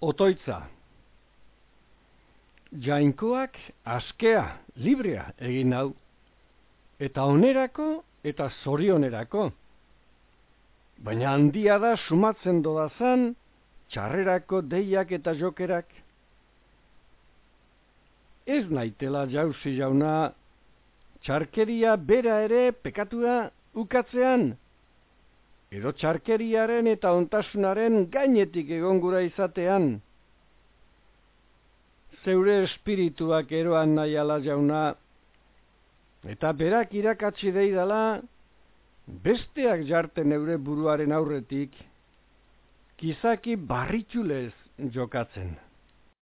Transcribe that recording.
Otoitza Jainkoak askea, librea egin hau, eta onerako eta zorionerako. Baina handia da sumatzen dodazan, txarrerako deiak eta jokerak. Ez naitela jauzi jauna, txarkeria bera ere pekatua ukatzean, edo txarkeriaren eta ontasunaren gainetik egongura izatean. Zeure espirituak eroan nahi ala jauna, eta berak irakatsi deidala, besteak jarten eure buruaren aurretik, kizaki barritxulez jokatzen.